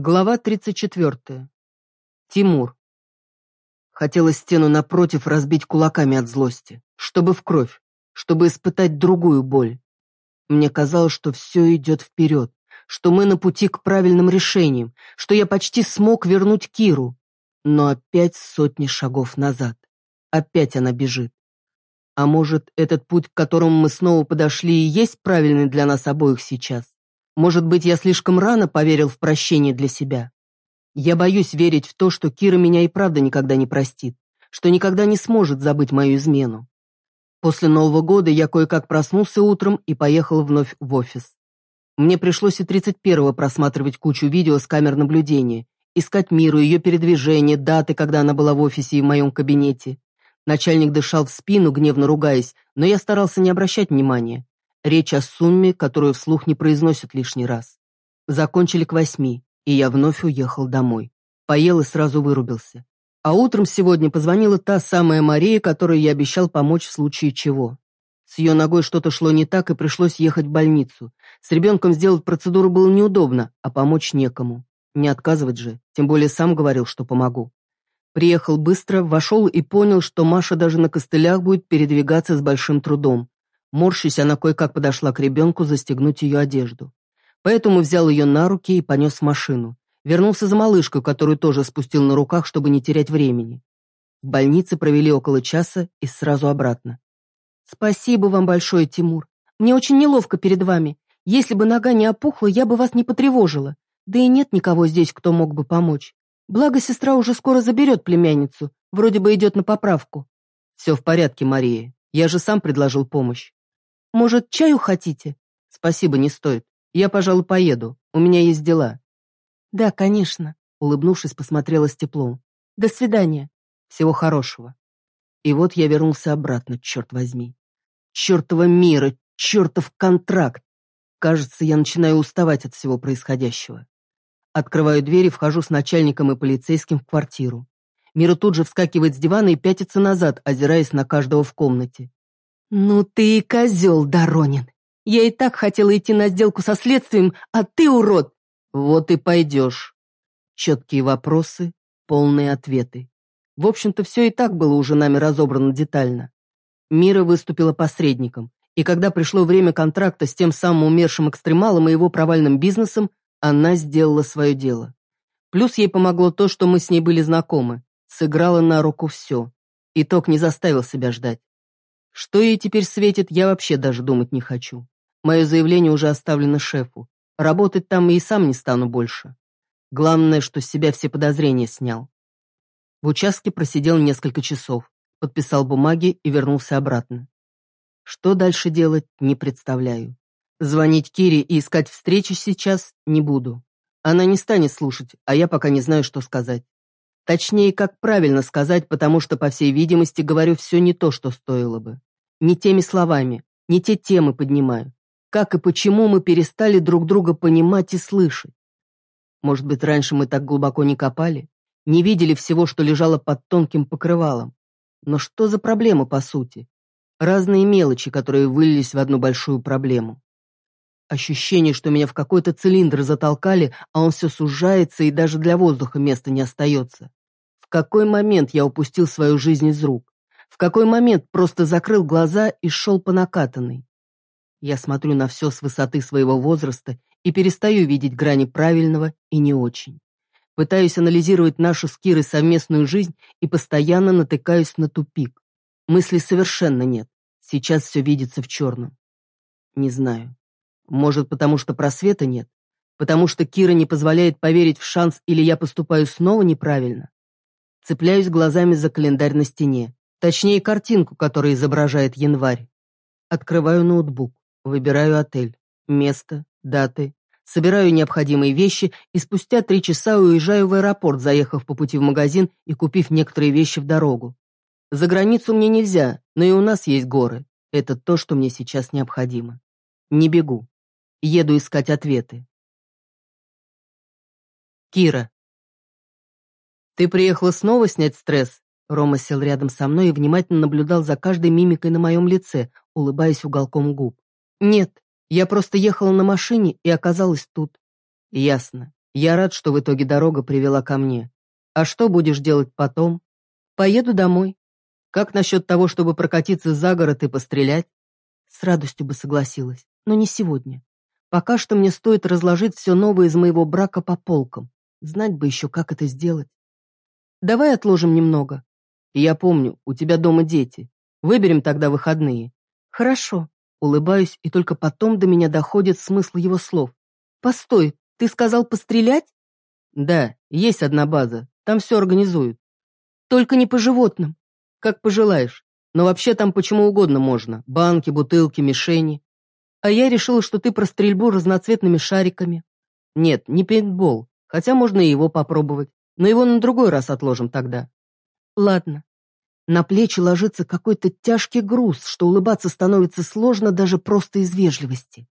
Глава 34. Тимур. Хотелось стену напротив разбить кулаками от злости, чтобы в кровь, чтобы испытать другую боль. Мне казалось, что все идет вперед, что мы на пути к правильным решениям, что я почти смог вернуть Киру. Но опять сотни шагов назад. Опять она бежит. А может, этот путь, к которому мы снова подошли, и есть правильный для нас обоих сейчас? Может быть, я слишком рано поверил в прощение для себя. Я боюсь верить в то, что Кира меня и правда никогда не простит, что никогда не сможет забыть мою измену. После Нового года я кое-как проснулся утром и поехал вновь в офис. Мне пришлось и 31-го просматривать кучу видео с камер наблюдения, искать Миру, ее передвижение, даты, когда она была в офисе и в моем кабинете. Начальник дышал в спину, гневно ругаясь, но я старался не обращать внимания. Речь о сумме, которую вслух не произносят лишний раз. Закончили к восьми, и я вновь уехал домой. Поел и сразу вырубился. А утром сегодня позвонила та самая Мария, которой я обещал помочь в случае чего. С ее ногой что-то шло не так, и пришлось ехать в больницу. С ребенком сделать процедуру было неудобно, а помочь некому. Не отказывать же, тем более сам говорил, что помогу. Приехал быстро, вошел и понял, что Маша даже на костылях будет передвигаться с большим трудом. Морщись, она кое-как подошла к ребенку застегнуть ее одежду. Поэтому взял ее на руки и понес в машину. Вернулся за малышкой, которую тоже спустил на руках, чтобы не терять времени. В больнице провели около часа и сразу обратно. «Спасибо вам большое, Тимур. Мне очень неловко перед вами. Если бы нога не опухла, я бы вас не потревожила. Да и нет никого здесь, кто мог бы помочь. Благо, сестра уже скоро заберет племянницу. Вроде бы идет на поправку». «Все в порядке, Мария. Я же сам предложил помощь. Может, чаю хотите?» «Спасибо, не стоит. Я, пожалуй, поеду. У меня есть дела». «Да, конечно», — улыбнувшись, посмотрела с теплом. «До свидания. Всего хорошего». И вот я вернулся обратно, черт возьми. Чертова мира, чертов контракт. Кажется, я начинаю уставать от всего происходящего. Открываю дверь и вхожу с начальником и полицейским в квартиру. Мира тут же вскакивает с дивана и пятится назад, озираясь на каждого в комнате. «Ну ты и козел, Доронин! Я и так хотела идти на сделку со следствием, а ты урод!» «Вот и пойдешь». Четкие вопросы, полные ответы. В общем-то, все и так было уже нами разобрано детально. Мира выступила посредником, и когда пришло время контракта с тем самым умершим экстремалом и его провальным бизнесом, она сделала свое дело. Плюс ей помогло то, что мы с ней были знакомы. Сыграла на руку все. Итог не заставил себя ждать. Что ей теперь светит, я вообще даже думать не хочу. Мое заявление уже оставлено шефу. Работать там и сам не стану больше. Главное, что с себя все подозрения снял. В участке просидел несколько часов, подписал бумаги и вернулся обратно. Что дальше делать, не представляю. Звонить Кире и искать встречи сейчас не буду. Она не станет слушать, а я пока не знаю, что сказать. Точнее, как правильно сказать, потому что, по всей видимости, говорю все не то, что стоило бы. Не теми словами, не те темы поднимаю. Как и почему мы перестали друг друга понимать и слышать? Может быть, раньше мы так глубоко не копали, не видели всего, что лежало под тонким покрывалом. Но что за проблема, по сути? Разные мелочи, которые вылились в одну большую проблему. Ощущение, что меня в какой-то цилиндр затолкали, а он все сужается и даже для воздуха места не остается. В какой момент я упустил свою жизнь из рук? В какой момент просто закрыл глаза и шел по накатанной. Я смотрю на все с высоты своего возраста и перестаю видеть грани правильного и не очень. Пытаюсь анализировать нашу с Кирой совместную жизнь и постоянно натыкаюсь на тупик. Мыслей совершенно нет. Сейчас все видится в черном. Не знаю. Может, потому что просвета нет? Потому что Кира не позволяет поверить в шанс или я поступаю снова неправильно? Цепляюсь глазами за календарь на стене. Точнее, картинку, которая изображает январь. Открываю ноутбук, выбираю отель, место, даты, собираю необходимые вещи и спустя три часа уезжаю в аэропорт, заехав по пути в магазин и купив некоторые вещи в дорогу. За границу мне нельзя, но и у нас есть горы. Это то, что мне сейчас необходимо. Не бегу. Еду искать ответы. Кира. Ты приехала снова снять стресс? Рома сел рядом со мной и внимательно наблюдал за каждой мимикой на моем лице, улыбаясь уголком губ. «Нет, я просто ехала на машине и оказалась тут». «Ясно. Я рад, что в итоге дорога привела ко мне. А что будешь делать потом? Поеду домой. Как насчет того, чтобы прокатиться за город и пострелять? С радостью бы согласилась, но не сегодня. Пока что мне стоит разложить все новое из моего брака по полкам. Знать бы еще, как это сделать. Давай отложим немного. Я помню, у тебя дома дети. Выберем тогда выходные. Хорошо. Улыбаюсь, и только потом до меня доходит смысл его слов. Постой, ты сказал пострелять? Да, есть одна база. Там все организуют. Только не по животным. Как пожелаешь. Но вообще там почему угодно можно. Банки, бутылки, мишени. А я решила, что ты про стрельбу разноцветными шариками. Нет, не пейнтбол. Хотя можно и его попробовать. Но его на другой раз отложим тогда. Ладно. На плечи ложится какой-то тяжкий груз, что улыбаться становится сложно даже просто из вежливости.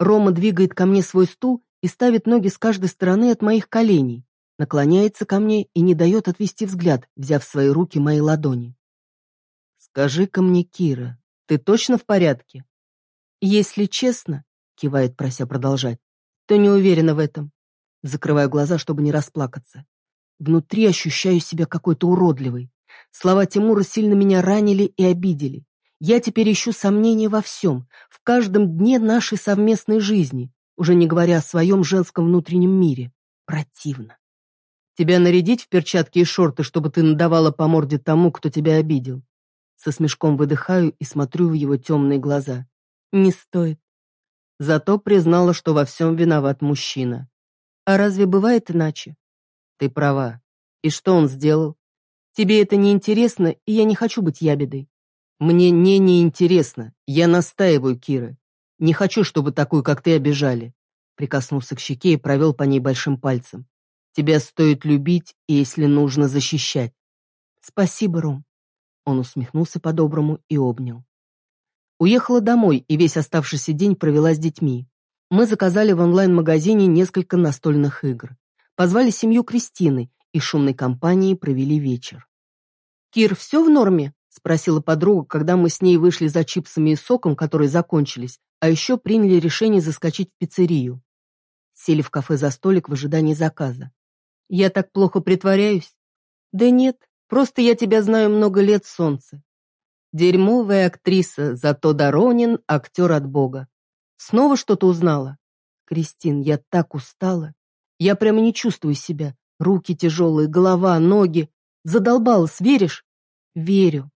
Рома двигает ко мне свой стул и ставит ноги с каждой стороны от моих коленей, наклоняется ко мне и не дает отвести взгляд, взяв в свои руки мои ладони. «Скажи-ка мне, Кира, ты точно в порядке?» «Если честно», — кивает, прося продолжать, «то не уверена в этом». Закрываю глаза, чтобы не расплакаться. Внутри ощущаю себя какой-то уродливой. Слова Тимура сильно меня ранили и обидели. Я теперь ищу сомнения во всем, в каждом дне нашей совместной жизни, уже не говоря о своем женском внутреннем мире. Противно. Тебя нарядить в перчатки и шорты, чтобы ты надавала по морде тому, кто тебя обидел? Со смешком выдыхаю и смотрю в его темные глаза. Не стоит. Зато признала, что во всем виноват мужчина. А разве бывает иначе? Ты права. И что он сделал? Тебе это не интересно, и я не хочу быть ябедой. Мне не неинтересно. Я настаиваю, Кира. Не хочу, чтобы такую, как ты, обижали. Прикоснулся к щеке и провел по ней большим пальцем. Тебя стоит любить и, если нужно, защищать. Спасибо, Ром. Он усмехнулся по-доброму и обнял. Уехала домой и весь оставшийся день провела с детьми. Мы заказали в онлайн-магазине несколько настольных игр. Позвали семью Кристины и шумной компанией провели вечер. «Кир, все в норме?» — спросила подруга, когда мы с ней вышли за чипсами и соком, которые закончились, а еще приняли решение заскочить в пиццерию. Сели в кафе за столик в ожидании заказа. Я так плохо притворяюсь? Да нет, просто я тебя знаю много лет, солнце. Дерьмовая актриса, зато Доронин — актер от бога. Снова что-то узнала? Кристин, я так устала. Я прямо не чувствую себя. Руки тяжелые, голова, ноги. Задолбалась, веришь? Верю.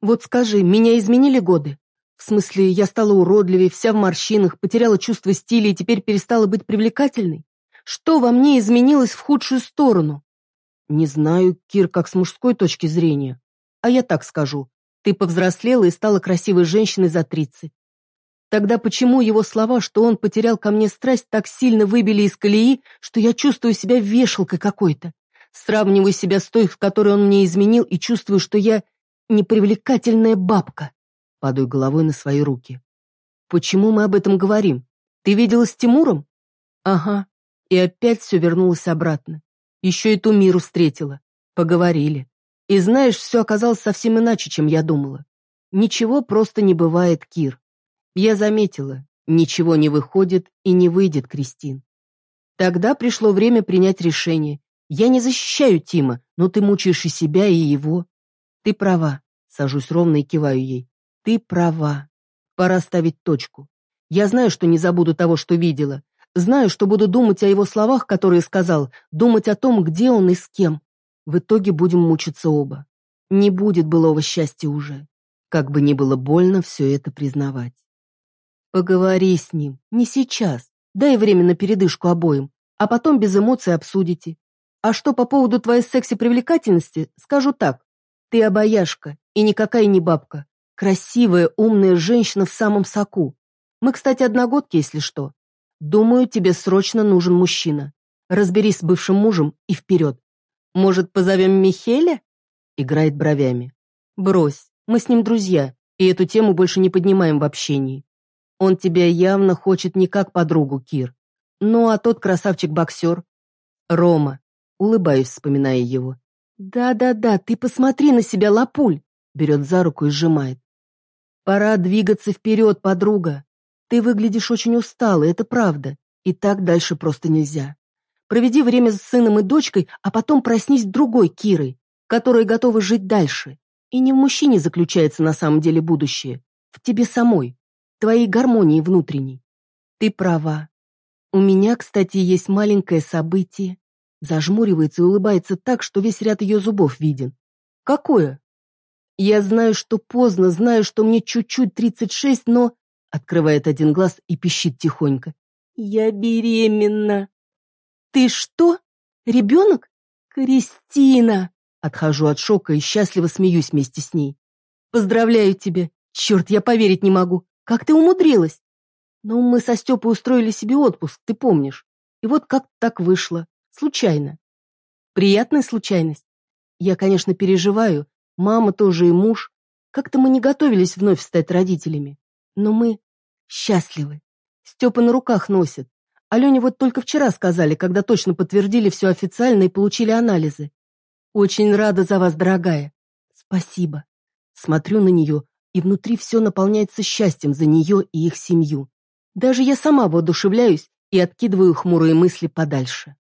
Вот скажи, меня изменили годы? В смысле, я стала уродливее, вся в морщинах, потеряла чувство стиля и теперь перестала быть привлекательной? Что во мне изменилось в худшую сторону? Не знаю, Кир, как с мужской точки зрения. А я так скажу. Ты повзрослела и стала красивой женщиной за тридцать. Тогда почему его слова, что он потерял ко мне страсть, так сильно выбили из колеи, что я чувствую себя вешалкой какой-то? Сравниваю себя с той, в которой он мне изменил, и чувствую, что я непривлекательная бабка. Падаю головой на свои руки. Почему мы об этом говорим? Ты видела с Тимуром? Ага. И опять все вернулось обратно. Еще и ту миру встретила. Поговорили. И знаешь, все оказалось совсем иначе, чем я думала. Ничего просто не бывает, Кир. Я заметила, ничего не выходит и не выйдет, Кристин. Тогда пришло время принять решение. Я не защищаю Тима, но ты мучаешь и себя, и его. Ты права. Сажусь ровно и киваю ей. Ты права. Пора ставить точку. Я знаю, что не забуду того, что видела. Знаю, что буду думать о его словах, которые сказал, думать о том, где он и с кем. В итоге будем мучиться оба. Не будет былого счастья уже. Как бы ни было больно все это признавать. Поговори с ним, не сейчас. Дай время на передышку обоим, а потом без эмоций обсудите. А что по поводу твоей секси-привлекательности, скажу так. Ты обаяшка и никакая не бабка. Красивая, умная женщина в самом соку. Мы, кстати, одногодки, если что. Думаю, тебе срочно нужен мужчина. Разберись с бывшим мужем и вперед. Может, позовем Михеля? Играет бровями. Брось, мы с ним друзья, и эту тему больше не поднимаем в общении. Он тебя явно хочет не как подругу, Кир. Ну, а тот красавчик-боксер. Рома. Улыбаюсь, вспоминая его. Да-да-да, ты посмотри на себя, лапуль. Берет за руку и сжимает. Пора двигаться вперед, подруга. Ты выглядишь очень усталой, это правда. И так дальше просто нельзя. проведи время с сыном и дочкой, а потом проснись другой Кирой, которая готова жить дальше. И не в мужчине заключается на самом деле будущее, в тебе самой, твоей гармонии внутренней. Ты права. У меня, кстати, есть маленькое событие. Зажмуривается и улыбается так, что весь ряд ее зубов виден. Какое? Я знаю, что поздно, знаю, что мне чуть-чуть 36, но... Открывает один глаз и пищит тихонько. Я беременна. Ты что? Ребенок? Кристина! Отхожу от шока и счастливо смеюсь вместе с ней. Поздравляю тебя. Черт, я поверить не могу. Как ты умудрилась? Ну, мы со Степой устроили себе отпуск, ты помнишь. И вот как так вышло. Случайно. Приятная случайность. Я, конечно, переживаю. Мама тоже и муж. Как-то мы не готовились вновь стать родителями. Но мы счастливы. Степа на руках носит. Алене вот только вчера сказали, когда точно подтвердили все официально и получили анализы. Очень рада за вас, дорогая. Спасибо. Смотрю на нее, и внутри все наполняется счастьем за нее и их семью. Даже я сама воодушевляюсь и откидываю хмурые мысли подальше.